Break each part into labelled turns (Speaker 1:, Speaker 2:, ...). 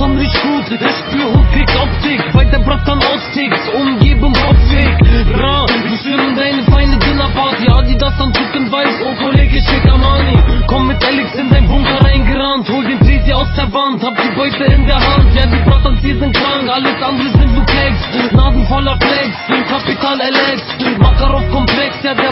Speaker 1: Mann riecht gut, der Spürhut kriegt Optik, weil der Bratan austickt, Umgebung Kopfweg, bra, wir schwimmen deine Feinde Dinnerparty, Adidas Anzug in weiß, oh Kollege schick Amani, komm mit Alex in dein Bunker reingerannt, hol den Trisi aus der Wand, hab die Beute in der Hand, ja die Bratans hier sind krank, alles andere sind nur Keks, Nasen voller Flex, Kapital LX, Makarov Komplex, ja der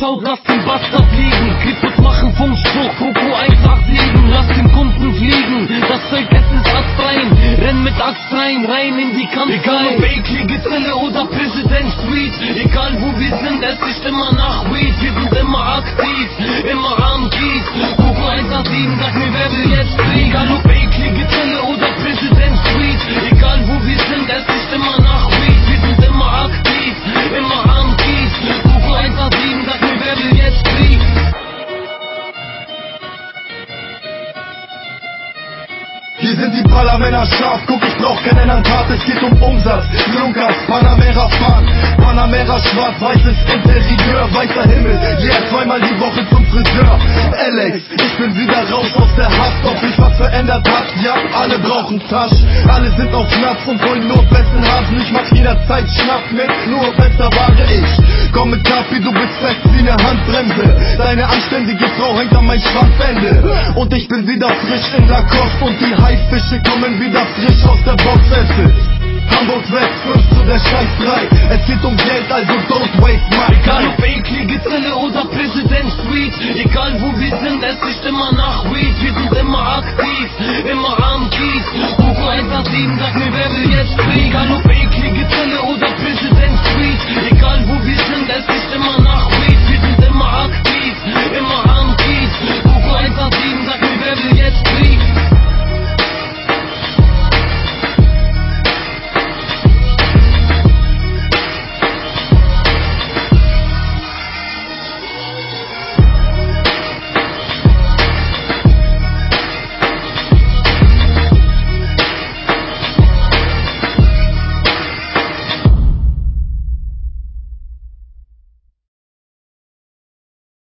Speaker 1: schaut, lass den Bastard fliegen. Kripos machen Funkspruch, Koko 187, lass den Kunden fliegen. Das Zeug, es ist astrein, renn mit Axt rein, rein in die Kanzlei. Egal ob eklige Zelle oder Präsident Street, egal wo wir sind, es riecht immer nach Weed. Wir sind immer aktiv, immer am Kies. Koko 187, sag mir, wer will jetzt Krieg? Egal ob
Speaker 2: Hier sind die Parlamenter scharf, guck, ich brauch keinen Antat, es geht um Umsatz. Lukas, Panamera Fahrt, Panamera schwarz-weißes Interieur, weißer Himmel, yeah, zweimal die Woche zum Friseur. Alex, ich bin wieder raus aus der Haft, ob sich was verändert hat, ja, alle brauchen Tasch, alle sind auf Schnaps und wollen nur besten Hasen, ich mach jederzeit Schnapp mit, nur bester Ware ich. Komm mit Kaffee, du bist fest wie ne Handbremse, deine anständige Frau hängt an mein Schwanzende, und ich bin wieder frisch in der Kost und die Haifische kommen wieder frisch aus der Box, es ist Hamburg West 5 zu der Scheiß 3. Es geht um Geld, also don't waste my
Speaker 1: Egal
Speaker 2: time.
Speaker 1: ob eklige Zelle oder Präsident Street, egal wo wir sind, es riecht immer nach Weed. Wir sind immer aktiv, immer am Kies. Koko 187, sag mir, wer will jetzt Krieg? Egal ob